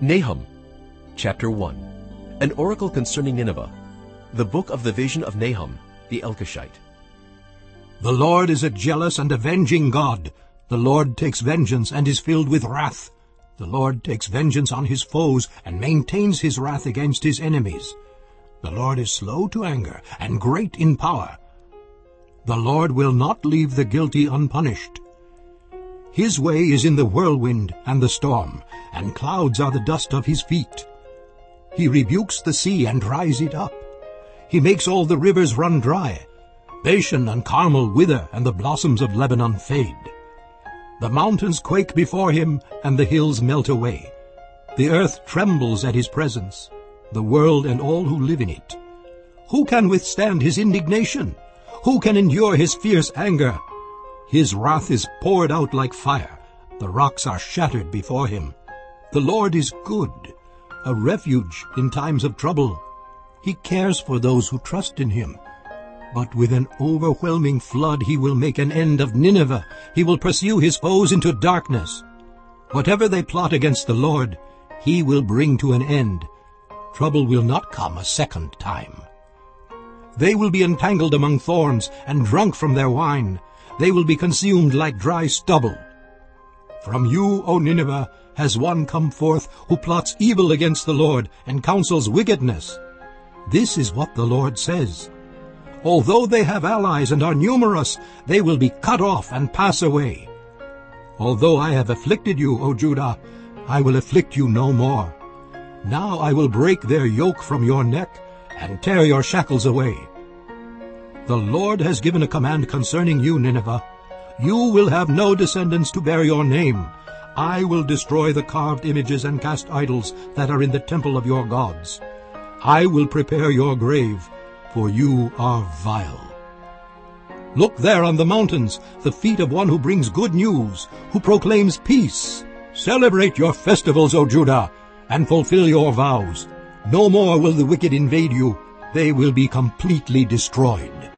Nahum chapter 1 An oracle concerning Nineveh The book of the vision of Nahum the Elkoshite The Lord is a jealous and avenging God. The Lord takes vengeance and is filled with wrath. The Lord takes vengeance on his foes and maintains his wrath against his enemies. The Lord is slow to anger and great in power. The Lord will not leave the guilty unpunished. His way is in the whirlwind and the storm, and clouds are the dust of his feet. He rebukes the sea and dries it up. He makes all the rivers run dry. Bashan and Carmel wither, and the blossoms of Lebanon fade. The mountains quake before him, and the hills melt away. The earth trembles at his presence, the world and all who live in it. Who can withstand his indignation? Who can endure his fierce anger? His wrath is poured out like fire. The rocks are shattered before him. The Lord is good, a refuge in times of trouble. He cares for those who trust in him. But with an overwhelming flood he will make an end of Nineveh. He will pursue his foes into darkness. Whatever they plot against the Lord, he will bring to an end. Trouble will not come a second time. They will be entangled among thorns and drunk from their wine. They will be consumed like dry stubble. From you, O Nineveh, has one come forth who plots evil against the Lord and counsels wickedness. This is what the Lord says. Although they have allies and are numerous, they will be cut off and pass away. Although I have afflicted you, O Judah, I will afflict you no more. Now I will break their yoke from your neck and tear your shackles away. The Lord has given a command concerning you, Nineveh. You will have no descendants to bear your name. I will destroy the carved images and cast idols that are in the temple of your gods. I will prepare your grave, for you are vile. Look there on the mountains, the feet of one who brings good news, who proclaims peace. Celebrate your festivals, O Judah, and fulfill your vows. No more will the wicked invade you. They will be completely destroyed.